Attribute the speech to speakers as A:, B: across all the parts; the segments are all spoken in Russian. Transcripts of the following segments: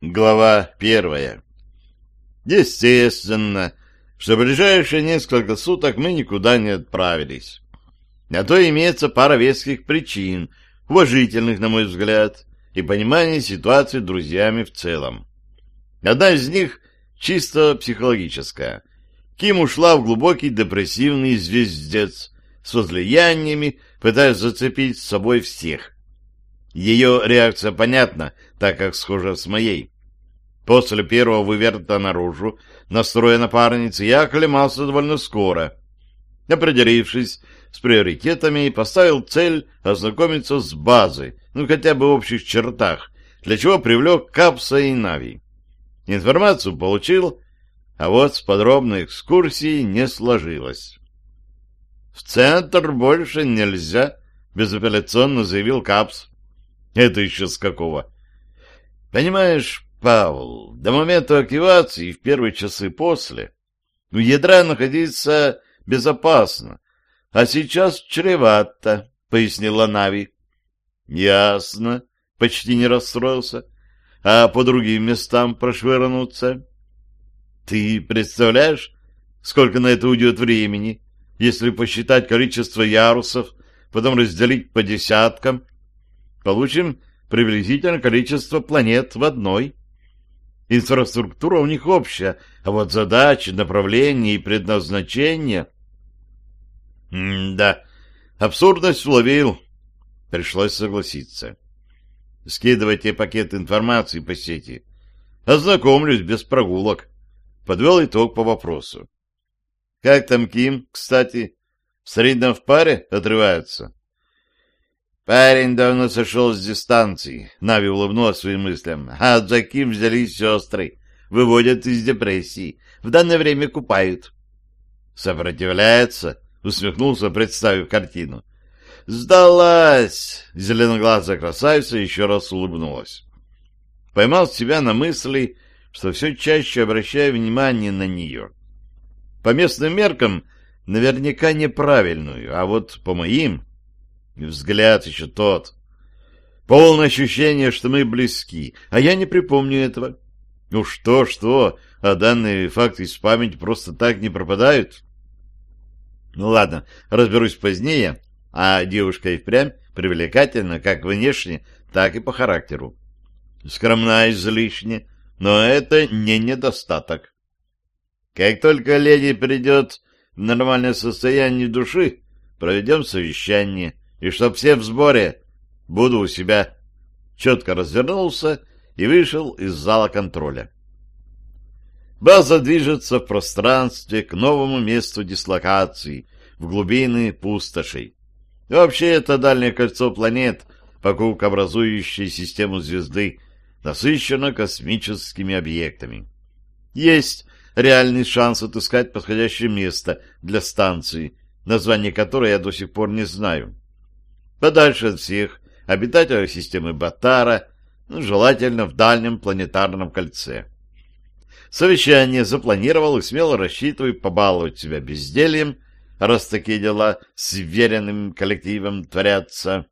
A: Глава первая. Естественно, что в ближайшие несколько суток мы никуда не отправились. На то имеется пара веских причин, уважительных, на мой взгляд, и понимание ситуации друзьями в целом. Одна из них чисто психологическая. Ким ушла в глубокий депрессивный звездец с возлияниями, пытаясь зацепить с собой всех. Ее реакция понятна, так как схожа с моей. После первого выверта наружу настроя напарницы я оклемался довольно скоро. Определившись с приоритетами, поставил цель ознакомиться с базой, ну хотя бы в общих чертах, для чего привлек Капса и Нави. Информацию получил, а вот с подробной экскурсией не сложилось. «В центр больше нельзя», — безапелляционно заявил Капс. «Это еще с какого?» «Понимаешь, Павел, до момента активации в первые часы после у ядра находиться безопасно, а сейчас чревато», — пояснила Нави. «Ясно», — почти не расстроился. «А по другим местам прошвырнуться?» «Ты представляешь, сколько на это уйдет времени, если посчитать количество ярусов, потом разделить по десяткам? Получим приблизительно количество планет в одной. Инфраструктура у них общая, а вот задачи, направления и предназначения... М-да, абсурдность уловил. Пришлось согласиться. Скидывайте пакет информации по сети. Ознакомлюсь без прогулок. Подвел итог по вопросу. Как там Ким, кстати? Среднем в паре отрываются? Парень давно сошел с дистанции, Нави улыбнулась своим мыслям. А за Ким взялись сестры. Выводят из депрессии. В данное время купают. Сопротивляется? Усмехнулся, представив картину. «Сдалась!» — зеленоглазая красавица еще раз улыбнулась. Поймал себя на мысли, что все чаще обращаю внимание на нее. По местным меркам наверняка неправильную, а вот по моим взгляд еще тот. Полное ощущение, что мы близки, а я не припомню этого. Ну что-что, а данные факты из памяти просто так не пропадают. Ну ладно, разберусь позднее, а девушка и впрямь привлекательна как внешне, так и по характеру. Скромна излишне, но это не недостаток. Как только леди придет в нормальное состояние души, проведем совещание, и чтоб все в сборе, буду у себя. Четко развернулся и вышел из зала контроля. База движется в пространстве к новому месту дислокации, в глубины пустошей. вообще это дальнее кольцо планет, по круг образующей систему звезды, насыщено космическими объектами. Есть реальный шанс отыскать подходящее место для станции, название которой я до сих пор не знаю. Подальше от всех обитателей системы Батара, ну, желательно в дальнем планетарном кольце. Совещание запланировал и смело рассчитываю побаловать себя бездельем, раз такие дела с веренным коллективом творятся.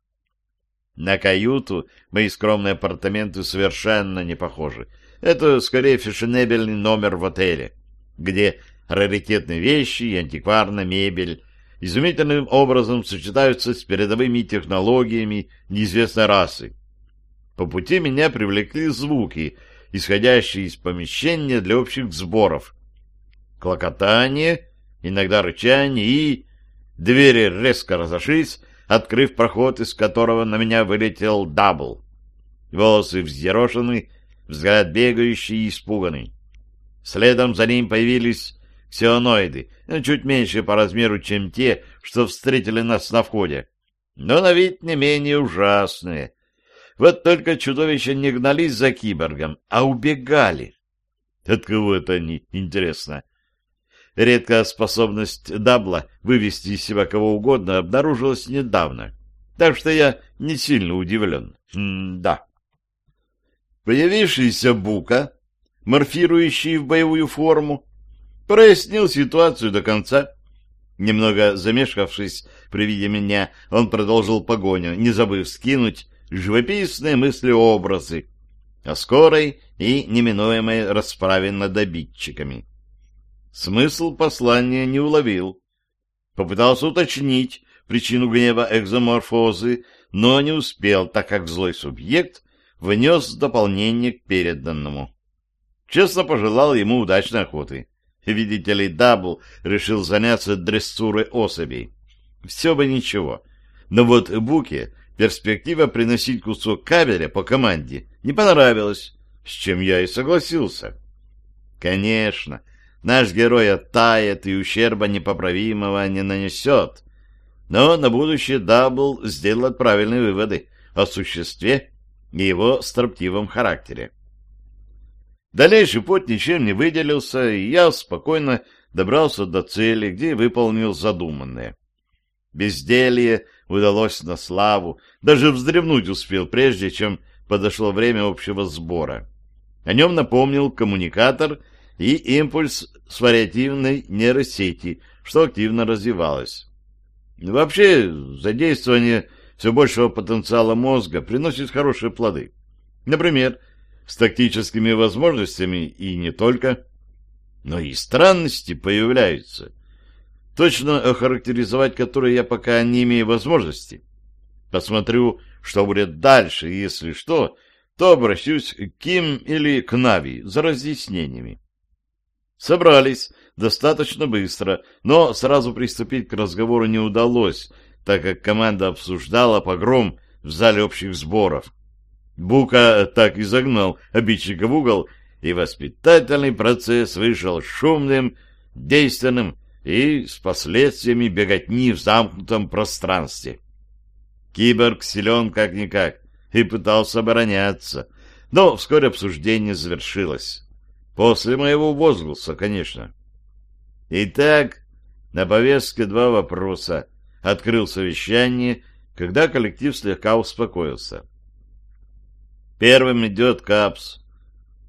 A: На каюту мои скромные апартаменты совершенно не похожи. Это скорее фешенебельный номер в отеле где раритетные вещи и антикварная мебель изумительным образом сочетаются с передовыми технологиями неизвестной расы. По пути меня привлекли звуки, исходящие из помещения для общих сборов. Клокотание, иногда рычание и... Двери резко разошлись, открыв проход, из которого на меня вылетел Дабл. Волосы взъерошены, взгляд бегающий и испуганный. Следом за ним появились ксионоиды, ну, чуть меньше по размеру, чем те, что встретили нас на входе, но на вид не менее ужасные. Вот только чудовища не гнались за киборгом, а убегали. От кого это они, интересно? Редкая способность Дабла вывести из себя кого угодно обнаружилась недавно, так что я не сильно удивлен. М да. Появившийся Бука морфирующий в боевую форму, прояснил ситуацию до конца. Немного замешкавшись при виде меня, он продолжил погоню, не забыв скинуть живописные мысли-образы, о скорой и неминуемой расправе над обидчиками. Смысл послания не уловил. Попытался уточнить причину гнева экзоморфозы, но не успел, так как злой субъект внес дополнение к переданному. Честно пожелал ему удачной охоты. Видите ли, Дабл решил заняться дрессурой особей. Все бы ничего. Но вот Буке перспектива приносить кусок кабеля по команде не понравилась, с чем я и согласился. Конечно, наш герой оттает и ущерба непоправимого не нанесет, но на будущее Дабл сделает правильные выводы о существе и его строптивом характере. Дальнейший путь ничем не выделился, и я спокойно добрался до цели, где выполнил задуманное. Безделье удалось на славу, даже вздремнуть успел, прежде чем подошло время общего сбора. О нем напомнил коммуникатор и импульс с вариативной нейросети, что активно развивалось. Вообще, задействование все большего потенциала мозга приносит хорошие плоды. Например, с тактическими возможностями и не только. Но и странности появляются, точно охарактеризовать которые я пока не имею возможности. Посмотрю, что будет дальше, и если что, то обращусь к Ким или к Нави за разъяснениями. Собрались достаточно быстро, но сразу приступить к разговору не удалось, так как команда обсуждала погром в зале общих сборов. Бука так и загнал обидчика в угол, и воспитательный процесс вышел шумным, действенным и с последствиями беготни в замкнутом пространстве. Киборг силен как-никак и пытался обороняться, но вскоре обсуждение завершилось. После моего возгласа, конечно. Итак, на повестке два вопроса. Открыл совещание, когда коллектив слегка успокоился. Первым идет Капс.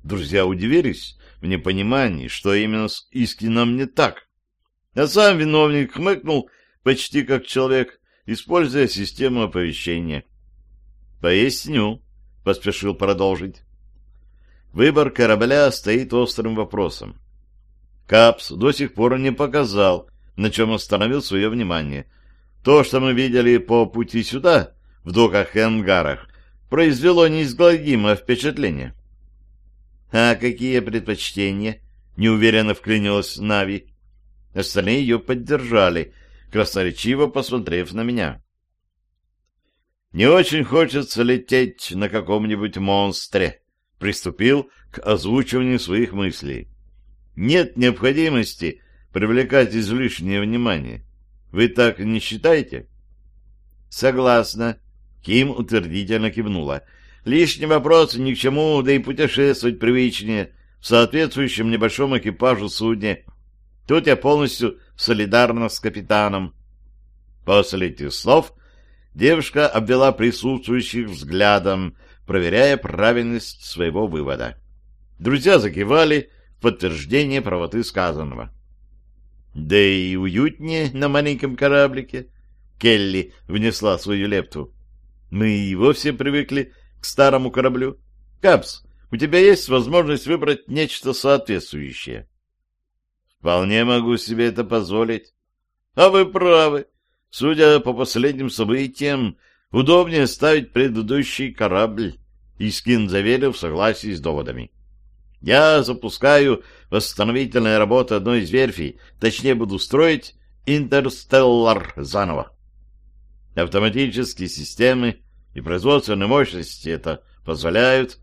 A: Друзья удивились в непонимании, что именно с Искином не так. А сам виновник хмыкнул почти как человек, используя систему оповещения. «Поясню», — поспешил продолжить. Выбор корабля стоит острым вопросом. Капс до сих пор не показал, на чем остановил свое внимание. То, что мы видели по пути сюда, в доках и ангарах, произвело неизгладимое впечатление. — А какие предпочтения? — неуверенно вклинилась Нави. Остальные ее поддержали, красноречиво посмотрев на меня. — Не очень хочется лететь на каком-нибудь монстре, — приступил к озвучиванию своих мыслей. — Нет необходимости привлекать излишнее внимание. Вы так не считаете? — Согласна, Ким утвердительно кивнула. Лишний вопрос ни к чему, да и путешествовать привычнее в соответствующем небольшом экипажу судне. Тут я полностью солидарна с капитаном. После этих слов девушка обвела присутствующих взглядом, проверяя правильность своего вывода. Друзья закивали в подтверждение правоты сказанного. Да и уютнее на маленьком кораблике. Келли внесла свою лепту. Мы и вовсе привыкли к старому кораблю. Капс, у тебя есть возможность выбрать нечто соответствующее. Вполне могу себе это позволить. А вы правы. Судя по последним событиям, удобнее ставить предыдущий корабль. Искин заверил в согласии с доводами. Я запускаю восстановительные работы одной из верфей, точнее буду строить Интерстеллар заново. Автоматические системы и производственные мощности это позволяют.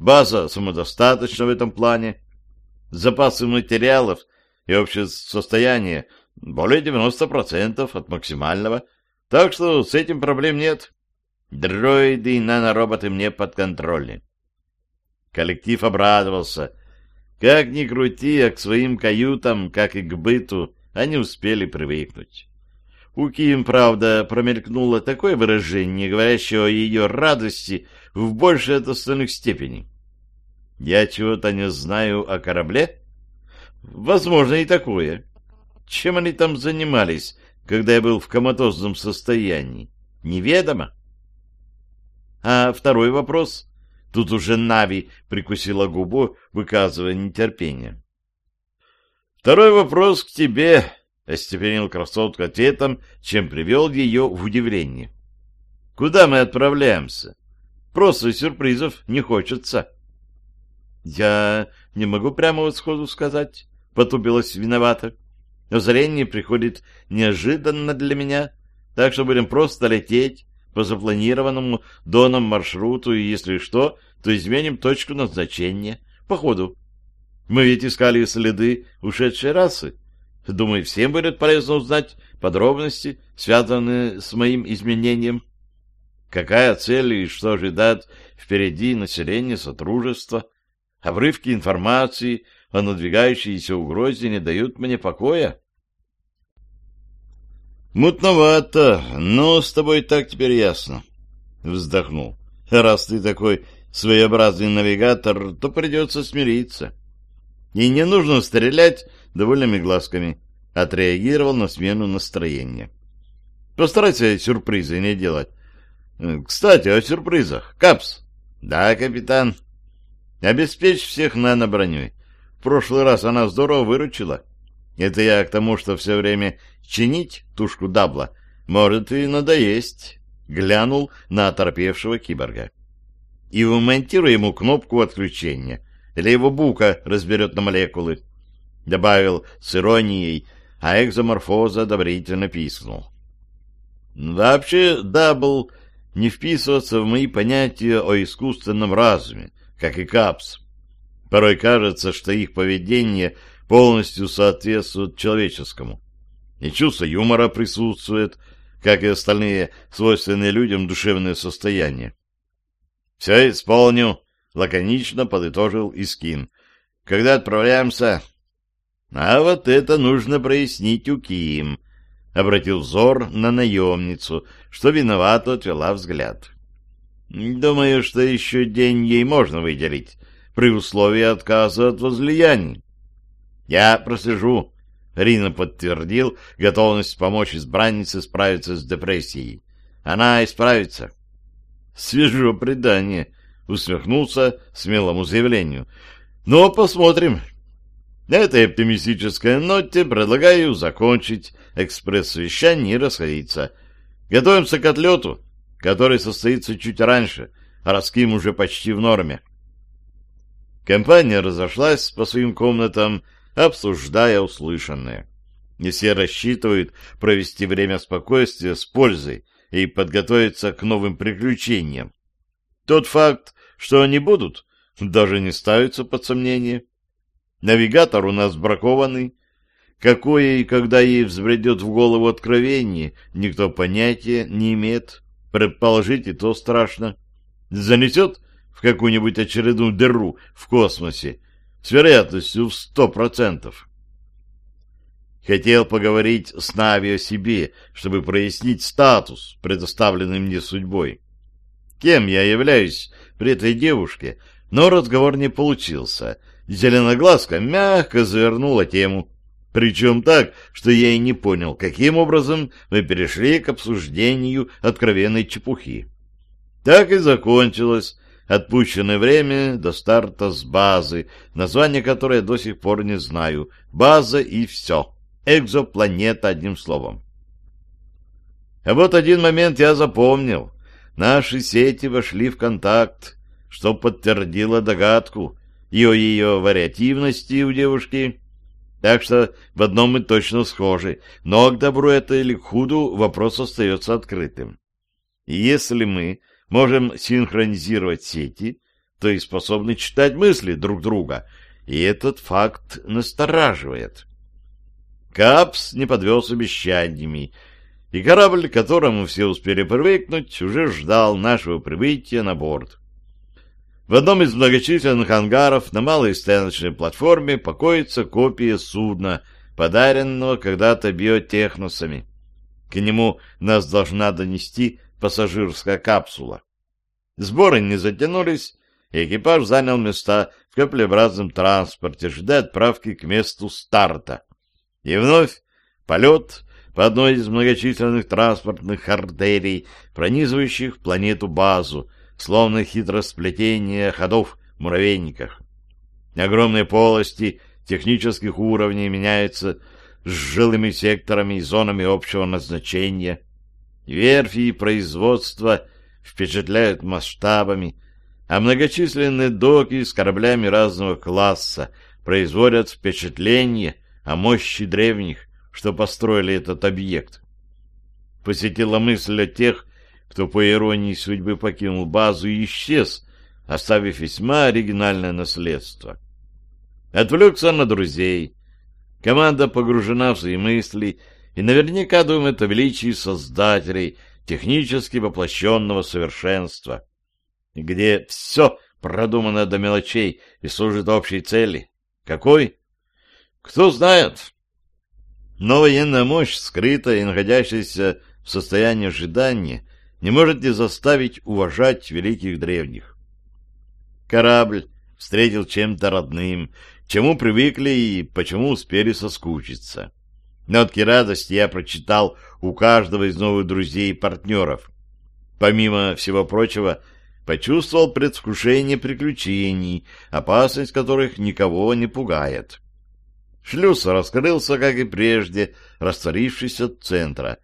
A: База самодостаточна в этом плане. Запасы материалов и общее состояние более 90% от максимального, так что с этим проблем нет. Дроиды и нанороботы мне подконтрольны. Коллектив обрадовался. Как ни крути, а к своим каютам, как и к быту, они успели привыкнуть. У Ким, правда, промелькнуло такое выражение, говорящее о ее радости в большей от остальных степени. Я чего-то не знаю о корабле? Возможно, и такое. Чем они там занимались, когда я был в коматозном состоянии? Неведомо. А второй вопрос? Тут уже Нави прикусила губу, выказывая нетерпение. «Второй вопрос к тебе», — остепенил красотку ответом, чем привел ее в удивление. «Куда мы отправляемся? Просто сюрпризов не хочется». «Я не могу прямо вот сходу сказать», — потупилась виновата. «Зрение приходит неожиданно для меня, так что будем просто лететь, по запланированному доном маршруту, и если что, то изменим точку назначения по ходу. Мы ведь искали следы ушедшей расы. Думаю, всем будет полезно узнать подробности, связанные с моим изменением. Какая цель и что ожидает впереди население Сотрудничества? Обрывки информации о надвигающейся угрозе не дают мне покоя. «Мутновато, но с тобой так теперь ясно», — вздохнул. «Раз ты такой своеобразный навигатор, то придется смириться. И не нужно стрелять довольными глазками», — отреагировал на смену настроения. «Постарайся сюрпризы не делать. Кстати, о сюрпризах. Капс». «Да, капитан». «Обеспечь всех нано-броней. В прошлый раз она здорово выручила». Это я к тому, что все время чинить тушку дабла может и надоесть. Глянул на оторпевшего киборга. И вмонтируй ему кнопку отключения, или его бука разберет на молекулы. Добавил с иронией, а экзоморфоза одобрительно пискнул. Вообще, дабл не вписываться в мои понятия о искусственном разуме, как и капс. Порой кажется, что их поведение — полностью соответствует человеческому. И чувство юмора присутствует, как и остальные свойственные людям душевные состояния. «Все исполню», — лаконично подытожил Искин. «Когда отправляемся?» «А вот это нужно прояснить у Ким», — обратил взор на наемницу, что виновато отвела взгляд. «Думаю, что еще день ей можно выделить, при условии отказа от возлияний. «Я прослежу», — Рина подтвердил готовность помочь избраннице справиться с депрессией. «Она исправится». «Свежо предание», — усмехнулся смелому заявлению. «Но посмотрим». На этой оптимистической ноте предлагаю закончить экспресс-вещание и расходиться. Готовимся к отлету, который состоится чуть раньше, а Раским уже почти в норме. Компания разошлась по своим комнатам, обсуждая услышанное. И все рассчитывают провести время спокойствия с пользой и подготовиться к новым приключениям. Тот факт, что они будут, даже не ставится под сомнение. Навигатор у нас бракованный. Какое и когда ей взбредет в голову откровение, никто понятия не имеет. Предположить и то страшно. Занесет в какую-нибудь очередную дыру в космосе, с вероятностью в сто процентов. Хотел поговорить с Нави о себе, чтобы прояснить статус, предоставленный мне судьбой. Кем я являюсь при этой девушке, но разговор не получился. Зеленоглазка мягко завернула тему, причем так, что я и не понял, каким образом мы перешли к обсуждению откровенной чепухи. Так и закончилось Отпущенное время до старта с базы, название которой я до сих пор не знаю. База и все. Экзопланета, одним словом. А вот один момент я запомнил. Наши сети вошли в контакт, что подтвердило догадку и о ее вариативности у девушки. Так что в одном мы точно схожи, но к добру это или к худу вопрос остается открытым. Если мы можем синхронизировать сети, то и способны читать мысли друг друга, и этот факт настораживает. Капс не подвел с обещаниями, и корабль, к которому все успели привыкнуть, уже ждал нашего прибытия на борт. В одном из многочисленных ангаров на малой стояночной платформе покоится копия судна, подаренного когда-то биотехносами. К нему нас должна донести пассажирская капсула. Сборы не затянулись, и экипаж занял места в каплеобразном транспорте, ждая отправки к месту старта. И вновь полет по одной из многочисленных транспортных артерий, пронизывающих планету-базу, словно хитросплетение ходов в муравейниках. Огромные полости технических уровней меняются с жилыми секторами и зонами общего назначения. Верфи и производства впечатляют масштабами, а многочисленные доки с кораблями разного класса производят впечатление о мощи древних, что построили этот объект. Посетила мысль о тех, кто по иронии судьбы покинул базу и исчез, оставив весьма оригинальное наследство. Отвлекся на друзей. Команда погружена в свои мысли и наверняка думает о величии создателей технически воплощенного совершенства, где все продумано до мелочей и служит общей цели. Какой? Кто знает. Но военная мощь, скрытая и находящаяся в состоянии ожидания, не может не заставить уважать великих древних. Корабль встретил чем-то родным, чему привыкли и почему успели соскучиться. Нотки радости я прочитал у каждого из новых друзей и партнеров. Помимо всего прочего, почувствовал предвкушение приключений, опасность которых никого не пугает. Шлюз раскрылся, как и прежде, растворившись от центра.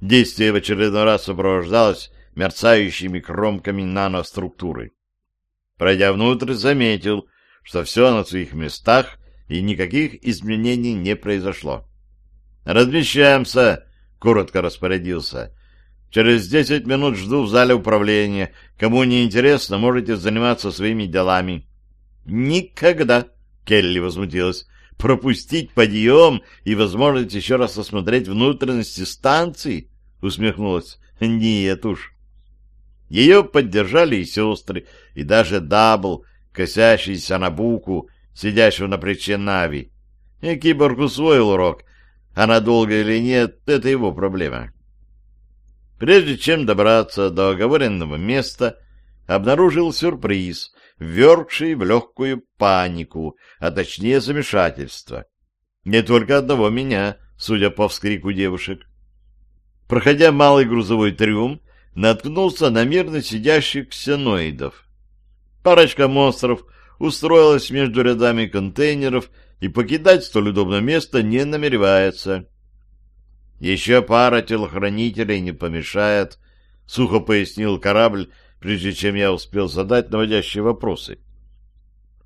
A: Действие в очередной раз сопровождалось мерцающими кромками наноструктуры. Пройдя внутрь, заметил, что все на своих местах и никаких изменений не произошло. «Размещаемся!» — коротко распорядился. «Через десять минут жду в зале управления. Кому не интересно, можете заниматься своими делами». «Никогда!» — Келли возмутилась. «Пропустить подъем и возможность еще раз осмотреть внутренности станции?» — усмехнулась. «Нет уж». Ее поддержали и сестры, и даже Дабл, косящийся на Буку, сидящего на плече Нави. И киборг усвоил урок, а надолго или нет, это его проблема. Прежде чем добраться до оговоренного места, обнаружил сюрприз, ввергший в легкую панику, а точнее замешательство. Не только одного меня, судя по вскрику девушек. Проходя малый грузовой трюм, наткнулся на мирно сидящих ксеноидов. Парочка монстров устроилась между рядами контейнеров и покидать столь удобное место не намеревается. Еще пара телохранителей не помешает, — сухо пояснил корабль, прежде чем я успел задать наводящие вопросы.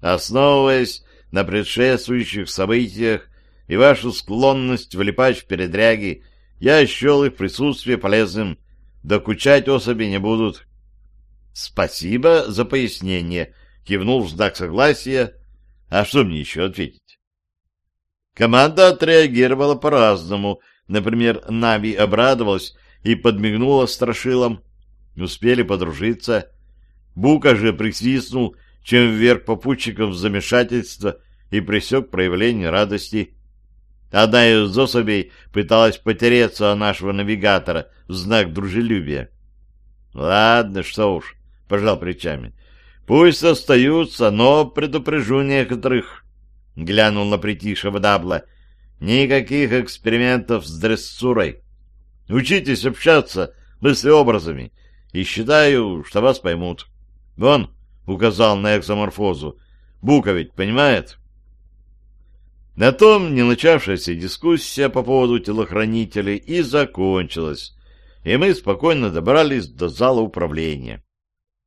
A: Основываясь на предшествующих событиях и вашу склонность влипать в передряги, я счел их присутствие полезным. Докучать особи не будут. — Спасибо за пояснение, — кивнул в знак согласия. — А что мне еще ответить? Команда отреагировала по-разному. Например, Нави обрадовалась и подмигнула страшилом. Успели подружиться. Бука же присвистнул, чем вверх попутчиков в замешательство и пресек проявление радости. Одна из особей пыталась потереться о нашего навигатора в знак дружелюбия. — Ладно, что уж, — пожал плечами. — Пусть остаются, но предупрежу некоторых. — глянул на притихшего Дабла. — Никаких экспериментов с дрессурой. Учитесь общаться мыслеобразами, и считаю, что вас поймут. Вон, — указал на экзоморфозу, — Бука ведь понимает? На том не начавшаяся дискуссия по поводу телохранителей и закончилась, и мы спокойно добрались до зала управления.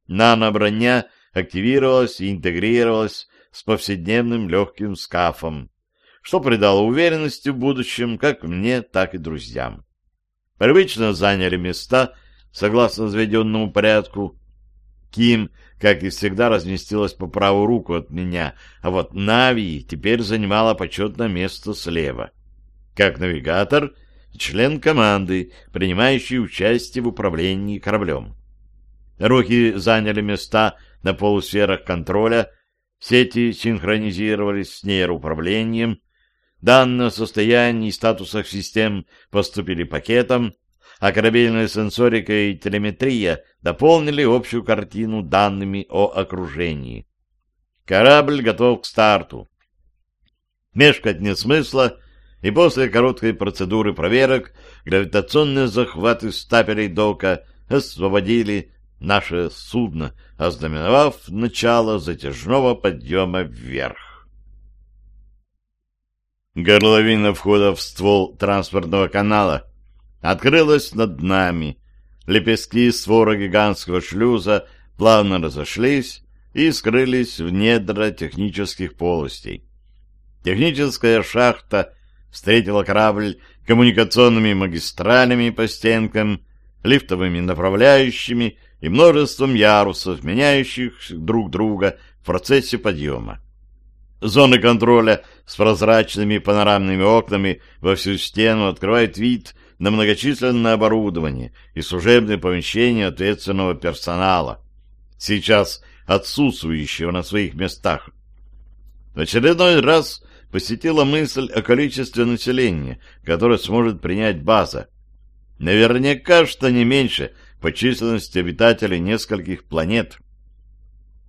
A: Нано-броня активировалась и интегрировалась с повседневным легким скафом, что придало уверенности в будущем как мне, так и друзьям. Привычно заняли места, согласно заведенному порядку. Ким, как и всегда, разместилась по правую руку от меня, а вот Нави теперь занимала почетное место слева. Как навигатор член команды, принимающий участие в управлении кораблем. Руки заняли места на полусферах контроля, Сети синхронизировались с нейроуправлением, данные о состоянии и статусах систем поступили пакетом, а корабельная сенсорика и телеметрия дополнили общую картину данными о окружении. Корабль готов к старту. Мешкать нет смысла, и после короткой процедуры проверок гравитационные захваты стапелей дока освободили наше судно, ознаменовав начало затяжного подъема вверх. Горловина входа в ствол транспортного канала открылась над нами. Лепестки створа гигантского шлюза плавно разошлись и скрылись в недра технических полостей. Техническая шахта встретила корабль коммуникационными магистралями по стенкам, лифтовыми направляющими и множеством ярусов, меняющих друг друга в процессе подъема. Зоны контроля с прозрачными панорамными окнами во всю стену открывают вид на многочисленное оборудование и служебные помещения ответственного персонала, сейчас отсутствующего на своих местах. В очередной раз посетила мысль о количестве населения, которое сможет принять база. Наверняка, что не меньше по численности обитателей нескольких планет.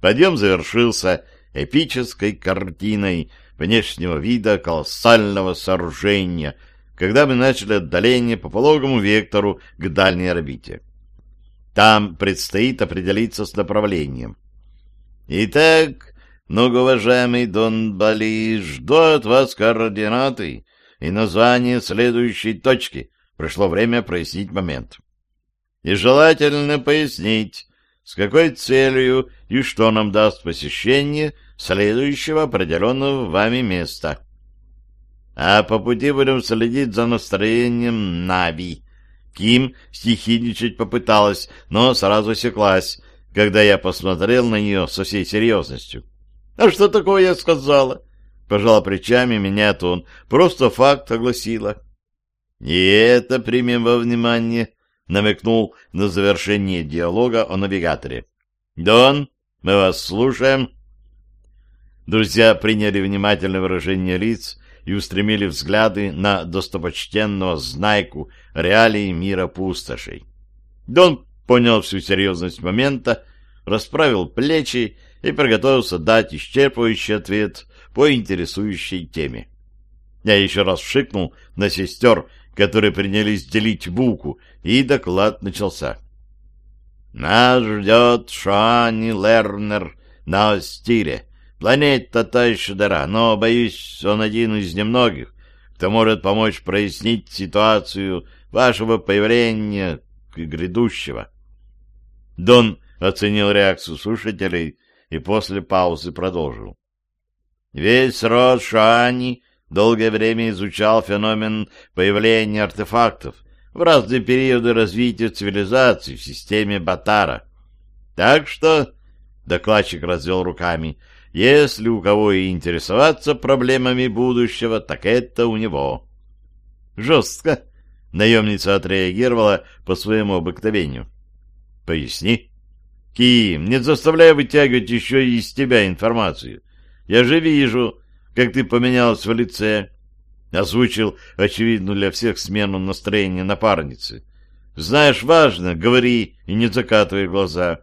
A: Подъем завершился эпической картиной внешнего вида колоссального сооружения, когда мы начали отдаление по пологому вектору к дальней орбите. Там предстоит определиться с направлением. Итак, многоуважаемый Дон Бали, жду от вас координаты и название следующей точки. Пришло время прояснить момент. И желательно пояснить, с какой целью и что нам даст посещение следующего определенного вами места. А по пути будем следить за настроением Нави. Ким стихийничать попыталась, но сразу секлась, когда я посмотрел на нее со всей серьезностью. «А что такое я сказала?» Пожала плечами меня тон. Просто факт огласила. «И это примем во внимание», — намекнул на завершение диалога о навигаторе. «Дон, мы вас слушаем». Друзья приняли внимательное выражение лиц и устремили взгляды на достопочтенного знайку реалий мира пустошей. Дон понял всю серьезность момента, расправил плечи и приготовился дать исчерпывающий ответ по интересующей теме. Я еще раз шикнул на сестер, которые принялись делить булку, и доклад начался. «Нас ждет Шуани Лернер на Остире. Планета та еще дыра, но, боюсь, он один из немногих, кто может помочь прояснить ситуацию вашего появления и грядущего». Дон оценил реакцию слушателей и после паузы продолжил. Весь род Шани долгое время изучал феномен появления артефактов в разные периоды развития цивилизации в системе Батара. Так что, докладчик развел руками, если у кого и интересоваться проблемами будущего, так это у него. Жестко наемница отреагировала по своему обыкновению. Поясни. Ким, не заставляй вытягивать еще из тебя информацию. Я же вижу, как ты поменялась в лице. Озвучил очевидно для всех смену настроения напарницы. Знаешь, важно, говори и не закатывай глаза.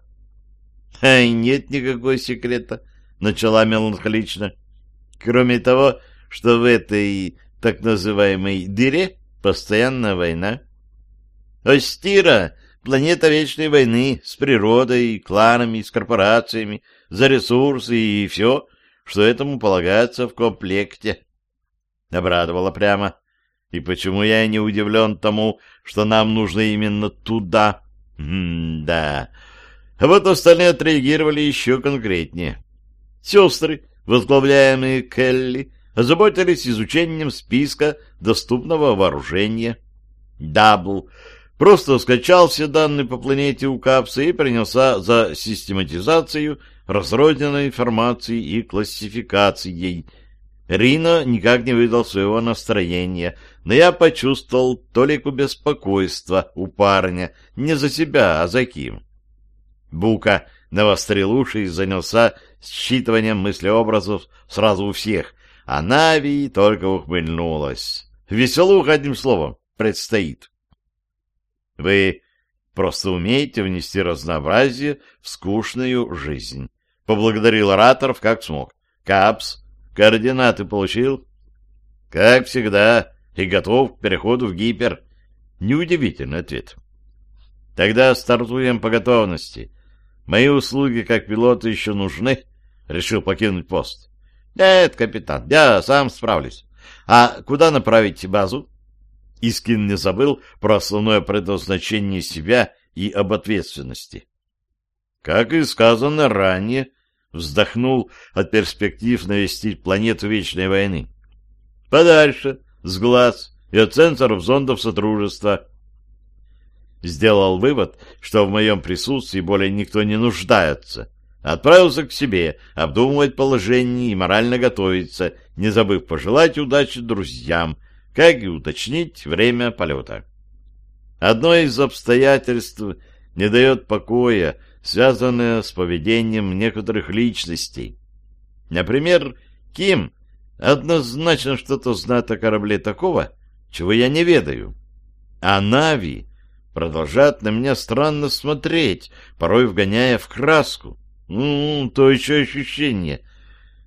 A: Ай, нет никакого секрета, начала меланхолично. Кроме того, что в этой так называемой дыре постоянная война. Остира Планета вечной войны с природой, кланами, с корпорациями, за ресурсы и все, что этому полагается в комплекте. Обрадовала прямо. И почему я не удивлен тому, что нам нужно именно туда? М да. А вот остальные отреагировали еще конкретнее. Сестры, возглавляемые Келли, озаботились изучением списка доступного вооружения. Дабл просто скачал все данные по планете у Капса и принялся за систематизацию разрозненной информации и классификацией. Рино никак не выдал своего настроения, но я почувствовал толику беспокойства у парня не за себя, а за Ким. Бука и занялся считыванием мыслеобразов сразу у всех, а Нави только ухмыльнулась. Веселуха, одним словом, предстоит. Вы просто умеете внести разнообразие в скучную жизнь. Поблагодарил ораторов как смог. Капс, координаты получил? Как всегда, и готов к переходу в гипер. Неудивительный ответ. Тогда стартуем по готовности. Мои услуги как пилота еще нужны? Решил покинуть пост. Нет, капитан, я сам справлюсь. А куда направить базу? Искин не забыл про основное предназначение себя и об ответственности. Как и сказано ранее, вздохнул от перспектив навестить планету Вечной войны. Подальше, с глаз и от сенсоров зондов Содружества. Сделал вывод, что в моем присутствии более никто не нуждается. Отправился к себе, обдумывать положение и морально готовиться, не забыв пожелать удачи друзьям, как и уточнить время полета. Одно из обстоятельств не дает покоя, связанное с поведением некоторых личностей. Например, Ким однозначно что-то знает о корабле такого, чего я не ведаю. А Нави продолжает на меня странно смотреть, порой вгоняя в краску. Ну, то еще ощущение.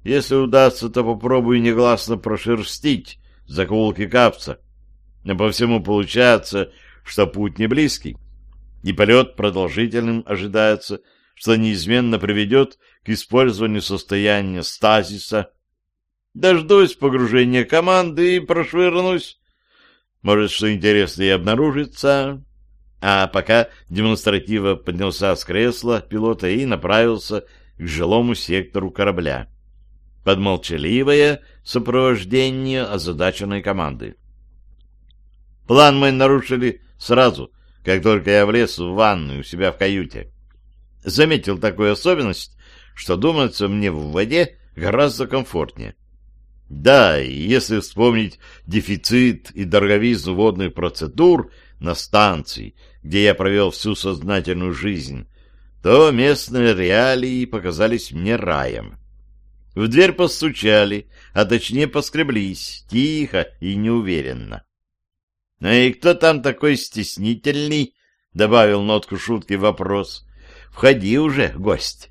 A: Если удастся, то попробую негласно прошерстить заколки капса. Но по всему получается, что путь не близкий, и полет продолжительным ожидается, что неизменно приведет к использованию состояния стазиса. Дождусь погружения команды и прошвырнусь. Может, что интересное и обнаружится. А пока демонстративно поднялся с кресла пилота и направился к жилому сектору корабля. Под молчаливое сопровождение озадаченной команды. План мы нарушили сразу, как только я влез в ванную у себя в каюте. Заметил такую особенность, что думается мне в воде гораздо комфортнее. Да, и если вспомнить дефицит и дороговизну водных процедур на станции, где я провел всю сознательную жизнь, то местные реалии показались мне раем. В дверь постучали, а точнее поскреблись, тихо и неуверенно. — Ну и кто там такой стеснительный? — добавил нотку шутки вопрос. — Входи уже, гость.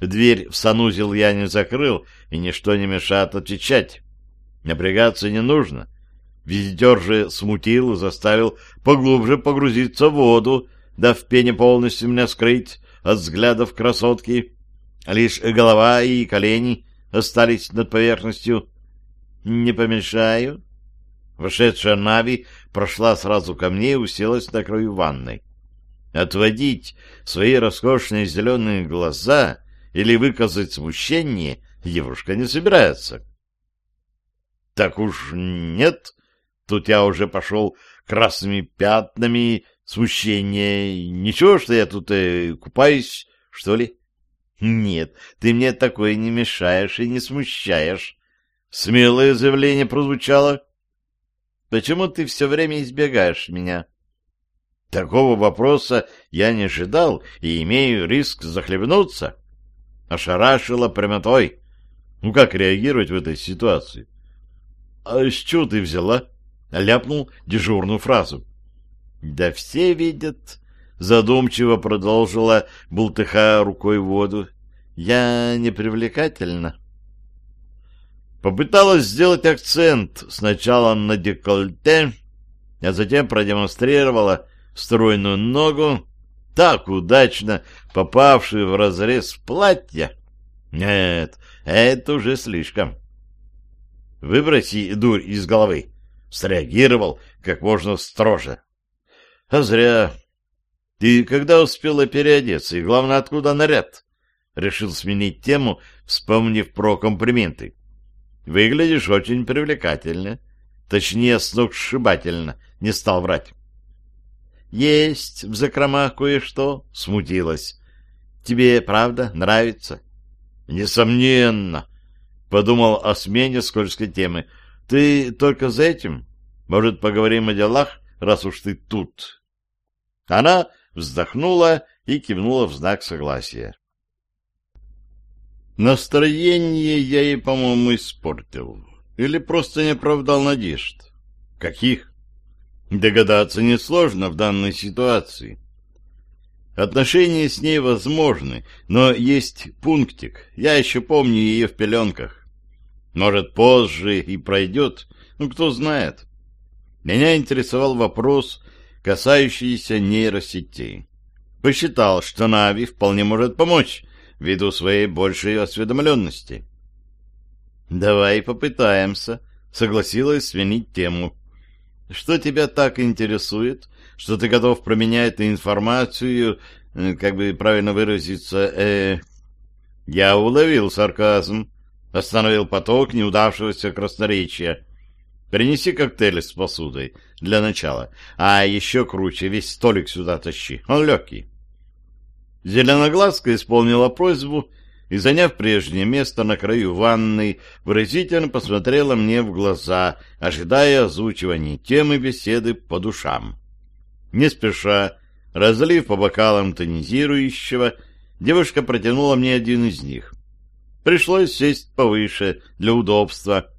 A: Дверь в санузел я не закрыл, и ничто не мешает отвечать. Напрягаться не нужно. Визитер же смутил и заставил поглубже погрузиться в воду, дав пене полностью меня скрыть от взглядов красотки. Лишь голова и колени остались над поверхностью. «Не помешаю?» Вошедшая Нави прошла сразу ко мне и уселась на краю ванной. Отводить свои роскошные зеленые глаза или выказать смущение девушка не собирается. Так уж нет. Тут я уже пошел красными пятнами смущения. Ничего, что я тут э, купаюсь, что ли? Нет, ты мне такое не мешаешь и не смущаешь. Смелое заявление прозвучало. Почему ты все время избегаешь меня? Такого вопроса я не ожидал и имею риск захлебнуться. Ошарашила прямотой. Ну как реагировать в этой ситуации? — А с чего ты взяла? — ляпнул дежурную фразу. — Да все видят, — задумчиво продолжила, бултыха рукой в воду. — Я непривлекательна. Попыталась сделать акцент сначала на декольте, а затем продемонстрировала стройную ногу, так удачно попавшую в разрез платья. Нет, это уже слишком. Выброси дурь из головы. Среагировал как можно строже. А зря. Ты когда успела переодеться? И главное, откуда наряд? Решил сменить тему, вспомнив про комплименты. Выглядишь очень привлекательно. Точнее, сногсшибательно. Не стал врать. Есть в закромах кое-что, смутилась. Тебе, правда, нравится? Несомненно. Подумал о смене скользкой темы. Ты только за этим? Может, поговорим о делах, раз уж ты тут? Она вздохнула и кивнула в знак согласия. Настроение я ей, по-моему, испортил. Или просто не оправдал надежд. Каких? Догадаться несложно в данной ситуации. Отношения с ней возможны, но есть пунктик. Я еще помню ее в пеленках. Может, позже и пройдет, ну, кто знает. Меня интересовал вопрос, касающийся нейросетей. посчитал, что Нави вполне может помочь ввиду своей большей осведомленности. «Давай попытаемся», — согласилась сменить тему. «Что тебя так интересует, что ты готов променять информацию, э, как бы правильно выразиться, э...» Я уловил сарказм, остановил поток неудавшегося красноречия. Принеси коктейль с посудой для начала, а еще круче весь столик сюда тащи, он легкий. Зеленоглазка исполнила просьбу и, заняв прежнее место на краю ванной, выразительно посмотрела мне в глаза, ожидая озвучивания темы беседы по душам. Не спеша, разлив по бокалам тонизирующего, девушка протянула мне один из них. Пришлось сесть повыше для удобства,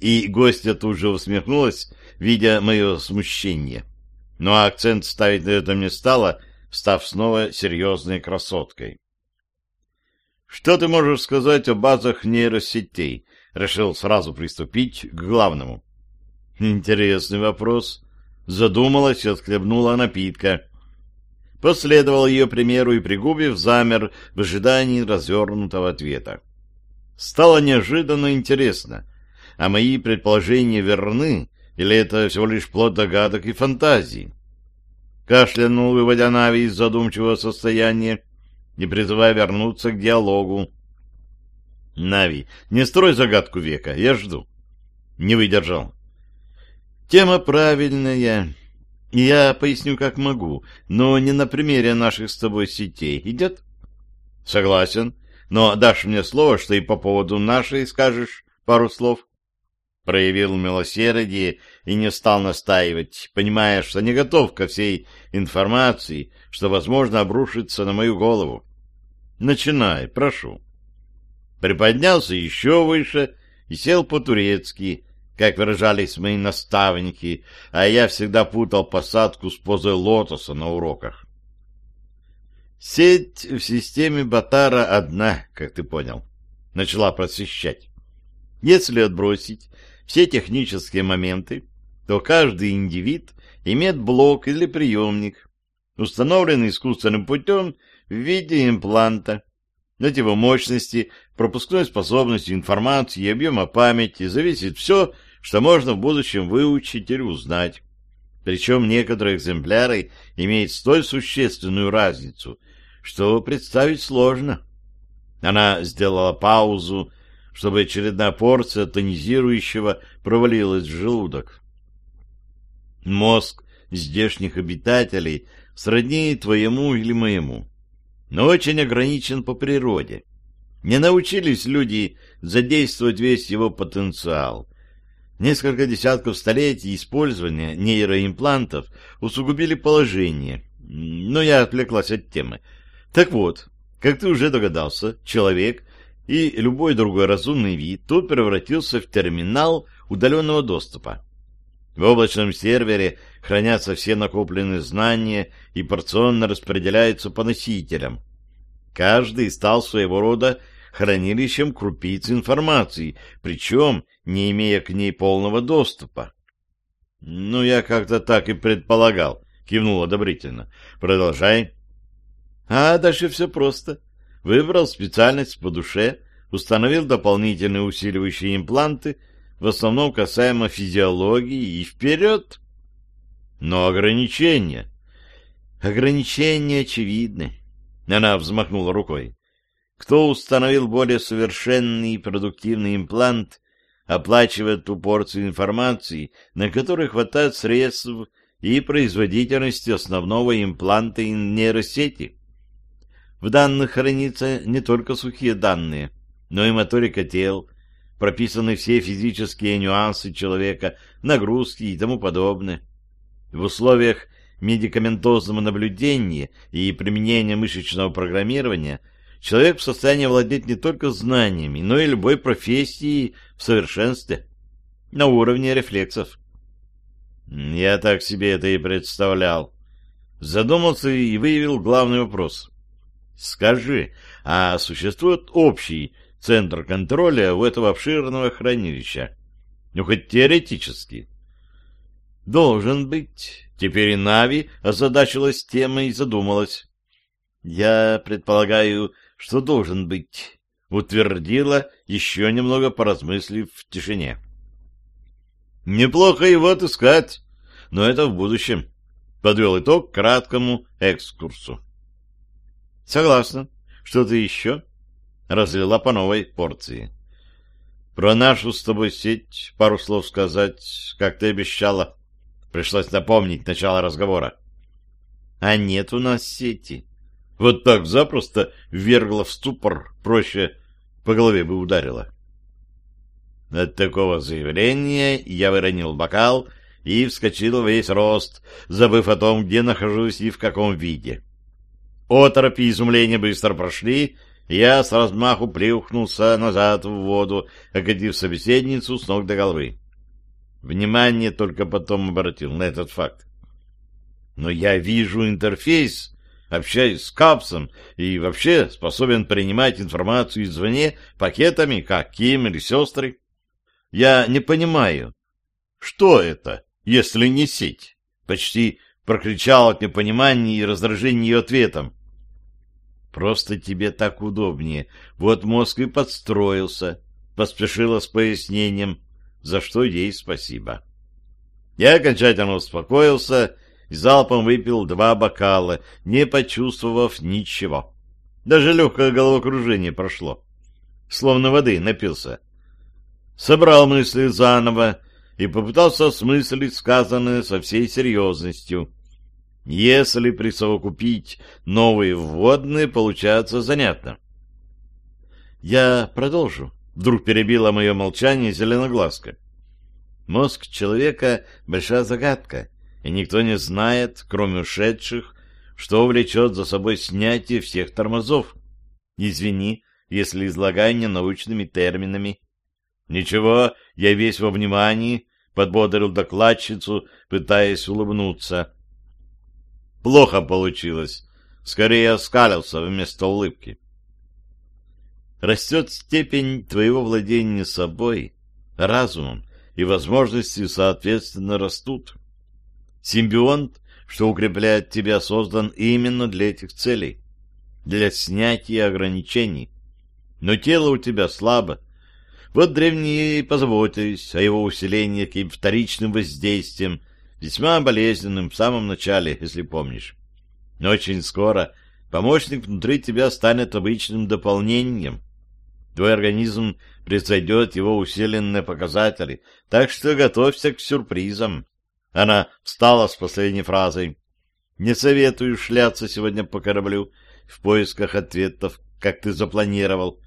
A: и гостья тут же усмехнулась, видя мое смущение. Но акцент ставить на это не стала, став снова серьезной красоткой. «Что ты можешь сказать о базах нейросетей?» Решил сразу приступить к главному. «Интересный вопрос». Задумалась и отхлебнула напитка. Последовал ее примеру и, пригубив, замер в ожидании развернутого ответа. Стало неожиданно интересно, а мои предположения верны, или это всего лишь плод догадок и фантазий? Кашлянул, выводя Нави из задумчивого состояния и призывая вернуться к диалогу. Нави, не строй загадку века, я жду. Не выдержал. Тема правильная. Я поясню, как могу, но не на примере наших с тобой сетей. Идет? Согласен. Но дашь мне слово, что и по поводу нашей скажешь пару слов? Проявил милосердие и не стал настаивать, понимая, что не готов ко всей информации, что, возможно, обрушится на мою голову. Начинай, прошу. Приподнялся еще выше и сел по-турецки, как выражались мои наставники, а я всегда путал посадку с позой лотоса на уроках. Сеть в системе Батара одна, как ты понял, начала просвещать. Если отбросить все технические моменты, то каждый индивид имеет блок или приемник, установленный искусственным путем в виде импланта. От его мощности, пропускной способности информации и объема памяти зависит все, что можно в будущем выучить или узнать. Причем некоторые экземпляры имеют столь существенную разницу, что представить сложно. Она сделала паузу, чтобы очередная порция тонизирующего провалилась в желудок. Мозг здешних обитателей сродни твоему или моему, но очень ограничен по природе. Не научились люди задействовать весь его потенциал, Несколько десятков столетий использования нейроимплантов усугубили положение, но я отвлеклась от темы. Так вот, как ты уже догадался, человек и любой другой разумный вид тут превратился в терминал удаленного доступа. В облачном сервере хранятся все накопленные знания и порционно распределяются по носителям. Каждый стал своего рода хранилищем крупиц информации, причем не имея к ней полного доступа. — Ну, я как-то так и предполагал, — кивнул одобрительно. — Продолжай. — А дальше все просто. Выбрал специальность по душе, установил дополнительные усиливающие импланты, в основном касаемо физиологии, и вперед. Но ограничения... Ограничения очевидны. Она взмахнула рукой. Кто установил более совершенный и продуктивный имплант, оплачивает ту порцию информации, на которой хватает средств и производительности основного импланта и нейросети. В данных хранятся не только сухие данные, но и моторика тел, прописаны все физические нюансы человека, нагрузки и тому подобное. В условиях медикаментозного наблюдения и применения мышечного программирования – человек в состоянии владеть не только знаниями, но и любой профессией в совершенстве, на уровне рефлексов. Я так себе это и представлял. Задумался и выявил главный вопрос. Скажи, а существует общий центр контроля у этого обширного хранилища? Ну, хоть теоретически. Должен быть. Теперь и Нави озадачилась темой и задумалась. Я предполагаю, что должен быть, утвердила, еще немного поразмыслив в тишине. Неплохо его отыскать, но это в будущем. Подвел итог краткому экскурсу. Согласна. Что-то еще? Разлила по новой порции. Про нашу с тобой сеть пару слов сказать, как ты обещала. Пришлось напомнить начало разговора. А нет у нас сети. Вот так запросто ввергла в ступор, проще по голове бы ударила. От такого заявления я выронил бокал и вскочил весь рост, забыв о том, где нахожусь и в каком виде. Оторопи и изумления быстро прошли, я с размаху плюхнулся назад в воду, окатив собеседницу с ног до головы. Внимание только потом обратил на этот факт. Но я вижу интерфейс, общаюсь с капсом и вообще способен принимать информацию извне пакетами, как Ким или сестры. Я не понимаю, что это, если не сеть? Почти прокричал от непонимания и раздражения ее ответом. Просто тебе так удобнее. Вот мозг и подстроился. Поспешила с пояснением, за что ей спасибо. Я окончательно успокоился и залпом выпил два бокала, не почувствовав ничего. Даже легкое головокружение прошло. Словно воды напился. Собрал мысли заново и попытался осмыслить сказанное со всей серьезностью. Если присовокупить новые вводные, получается занятно. Я продолжу. Вдруг перебила мое молчание зеленоглазка. Мозг человека — большая загадка, и никто не знает, кроме ушедших, что влечет за собой снятие всех тормозов. Извини, если излагание научными терминами. Ничего, я весь во внимании, подбодрил докладчицу, пытаясь улыбнуться. Плохо получилось. Скорее оскалился вместо улыбки. Растет степень твоего владения собой, разумом, и возможности, соответственно, растут. Симбионт, что укрепляет тебя, создан именно для этих целей, для снятия ограничений. Но тело у тебя слабо. Вот древние позаботились о его усилении каким вторичным воздействием, весьма болезненным в самом начале, если помнишь. Но очень скоро помощник внутри тебя станет обычным дополнением. Твой организм превзойдет его усиленные показатели, так что готовься к сюрпризам. Она встала с последней фразой. «Не советую шляться сегодня по кораблю в поисках ответов, как ты запланировал.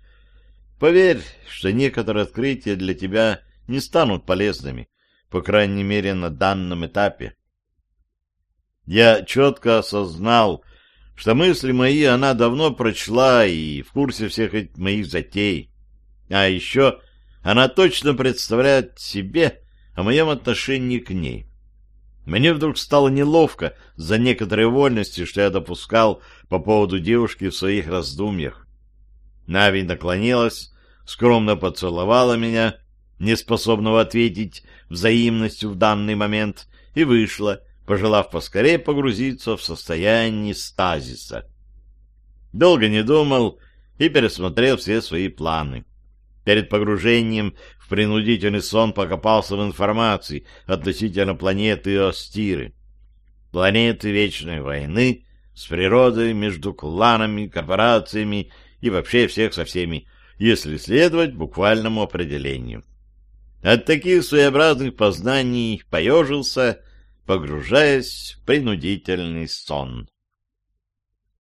A: Поверь, что некоторые открытия для тебя не станут полезными по крайней мере на данном этапе. Я четко осознал, что мысли мои она давно прочла и в курсе всех этих моих затей. А еще она точно представляет себе о моем отношении к ней. Мне вдруг стало неловко за некоторые вольности, что я допускал по поводу девушки в своих раздумьях. Нави наклонилась, скромно поцеловала меня неспособного ответить взаимностью в данный момент, и вышла, пожелав поскорее погрузиться в состояние стазиса. Долго не думал и пересмотрел все свои планы. Перед погружением в принудительный сон покопался в информации относительно планеты Остиры. Планеты Вечной Войны с природой, между кланами, корпорациями и вообще всех со всеми, если следовать буквальному определению. От таких своеобразных познаний поежился, погружаясь в принудительный сон.